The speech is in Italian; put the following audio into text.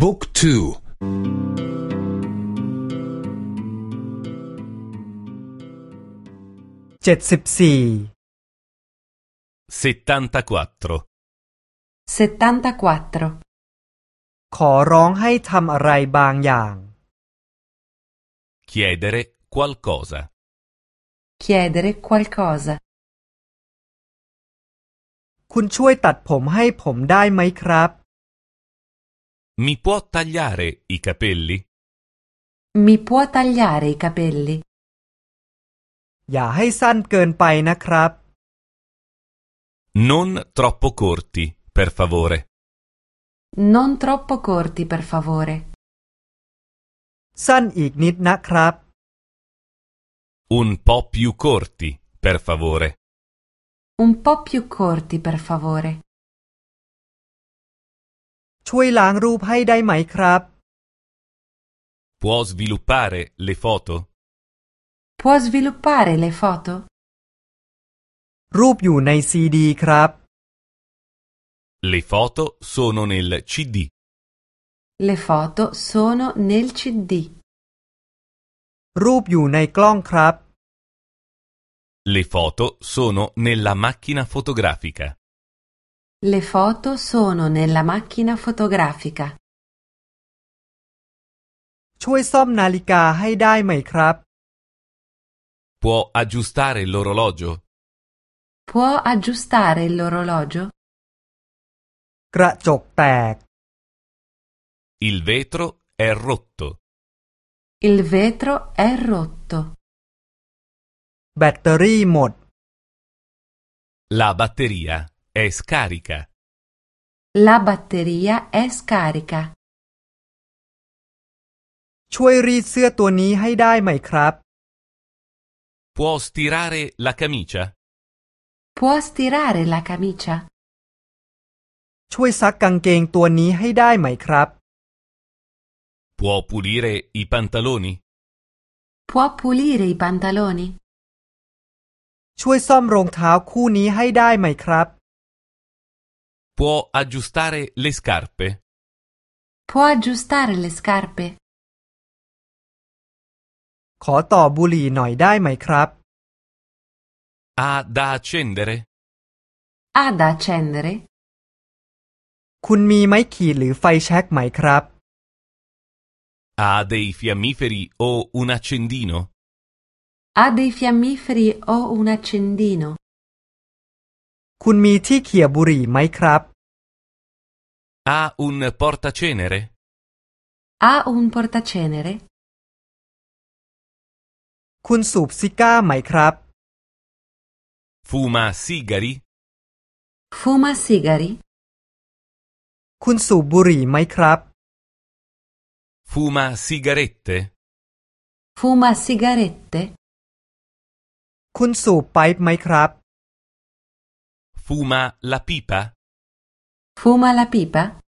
บุ๊กทูเจ็ดสิบสี่ 74. 74. ขอร้องให้ทำอะไรบางอย่าง Chiedere qualcosa. Chiedere qualcosa. คุณช่วยตัดผมให้ผมได้ไหมครับ Mi può tagliare i capelli? Mi può tagliare i capelli? อย่าให้สั้นเกินไปนะครับ Non troppo corti, per favore. Non troppo corti, per favore. สั้นอีกนิดนะครับ Un po' più corti, per favore. Un po' più corti, per favore. ช่วยล้างรูปให้ได้ไหมครับ Può sviluppare le foto? Può sviluppare le foto? รูปอยู่ในซีดีครับ Le foto sono nel CD. Le foto sono nel CD. รูปอยู่ในกล้องครับ Le foto sono nella macchina fotografica. Le foto sono nella macchina fotografica. ช่วยซ่อมนาฬิกาให้ได้ไหมครับ Può aggiustare l'orologio? Può aggiustare l'orologio? กระจกแตก Il vetro è rotto. Il vetro è rotto. แบตเตอรี่หมด La batteria è scarica. La batteria è scarica. ช่วยรีดเสื้อตัวนี้ให้ได้ไหมครับ Può stirare la camicia? Può stirare la camicia? ช่วยซักกางเกงตัวนี้ให้ได้ไหมครับ Può pulire i pantaloni? Può pulire i pantaloni? ช่วยซ่อมรองเท้าคู่นี้ให้ได้ไหมครับ Può aggiustare le scarpe? Può aggiustare le scarpe? ขอต่อบุหรี่หน่อยได้ไหมครับ Ha da accendere? Ha da accendere? คุณมีไม้ขีดหรือไฟแช็กไหมครับ Ha dei fiammiferi o un accendino? Ha dei fiammiferi o un accendino? คุณมีที่เขี่ยบุหรี่ไหมครับ Ha un portacenere? Ha un portacenere? คุณสูบซิก้าไหมครับ Fuma sigari? Fuma sigari? คุณสูบบุหรี่ไหมครับ Fuma sigarette? Fuma sigarette? คุณสูบไปป์ไหมครับ Fuma la pipa? Fuma la pipa?